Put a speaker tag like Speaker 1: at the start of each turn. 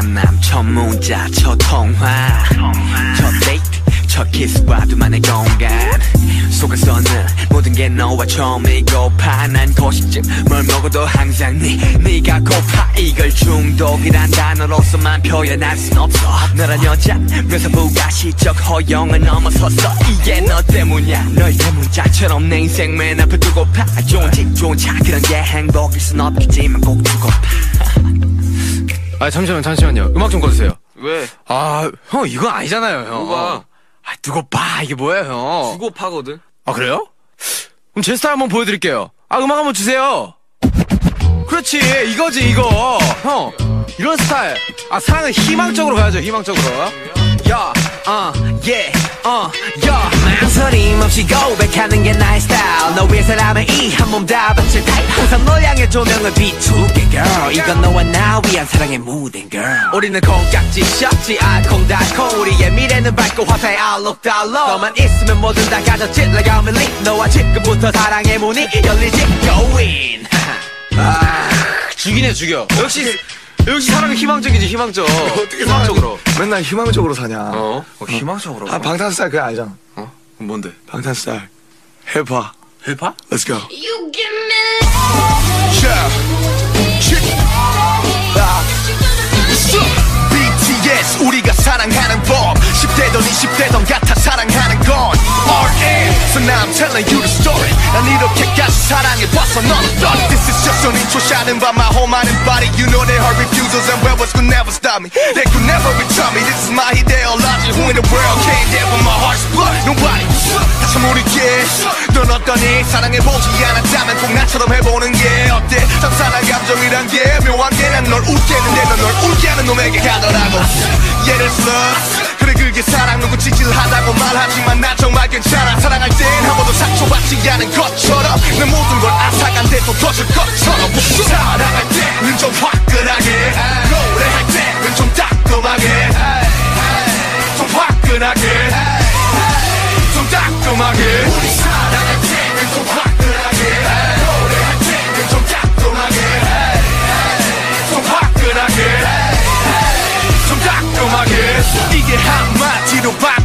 Speaker 1: 만남 첫 문자 첫 통화. 첫 데이트 첫 키스와 둘만의 공간. 속에서는 모든 게 너와 처음이고파 난 고식증 뭘 먹어도 항상 네 네가 고파. 이걸 중독이란 단어로서만 표현할 순 없어. 너란 여자 묘사부가 시적 허용을 넘어섰어. 이게 너 때문이야. 널 대문자처럼 내 인생 맨 앞에 두고 파. 좋은 집 좋은 차. 그런 게 행복일 순 없겠지만 꼭 두고 파
Speaker 2: 아 잠시만 잠시만요. 음악 좀 꺼주세요.
Speaker 3: 왜?
Speaker 2: 아 형 이거 아니잖아요 형.
Speaker 3: 뭐가?
Speaker 2: 아 두고 봐 이게 뭐예요 형?
Speaker 3: 두고 파거든.
Speaker 2: 아 그래요? 그럼 제 스타일 한번 보여드릴게요. 아 음악 한번 주세요. 그렇지 이거지 이거 형 이런 스타일. 아 사랑은 희망적으로 가야죠 희망적으로. 야, 어, 예, 어, 야.
Speaker 1: 망설임 없이 고백하는 게 나의 스타일 너 위해서라면 이 한 몸 다 바칠 타입 항상 널 향해 조명을 비출게 girl 이건 너와 나 위한 사랑의 무대인걸
Speaker 2: 우리는 콩깍지 샵지 알콩달콩 우리의 미래는 밝고 화사의 알록달록
Speaker 1: 너만 있으면 뭐든 다 가졌지 like I'm league 너와 지금부터 사랑의 문이 열리지 go in
Speaker 2: 아, 죽이네 죽여. 역시 역시 사랑은 희망적이지 희망적. 희망적으로.
Speaker 4: 맨날 희망적으로 사냐.
Speaker 2: 어? 어 희망적으로.
Speaker 4: 아, 방탄스타일 그거 알잖아.
Speaker 2: 어? 그럼 뭔데?
Speaker 4: 방탄스타일. 힙합.
Speaker 2: 힙합?
Speaker 4: Let's go.
Speaker 5: You give me
Speaker 6: BTS 우리가 사랑하는 법 10대던 20대던 같아 사랑하는 건 RM So now I'm telling you the story 난 이렇게까지 사랑해봤어 넌 어떤 This is just an intro shining by my whole mind and body You know they heard refusals and rebels could never stop me They could never return me This is my ideology Who in the world came there for my heart's 어떠니 사랑해 보지 않았다면 꼭 나처럼 해보는 게 어때? 상상한 감정이란 게 묘한 게 난 널 웃게 했는데 넌널 울게 하는 놈에게 가더라고. 얘를 슬러 그래 그게 사랑 누구 찌질하다고 말하지만 난 정말 괜찮아. 사랑할 땐 한 번도 상처받지 않은 것처럼 내 모든 걸 앗아간데도 터질 것처럼. 사랑할 때는 좀 화끈하게 노래할 때는 좀 따끔하게 좀
Speaker 1: 화끈하게 한마디로 방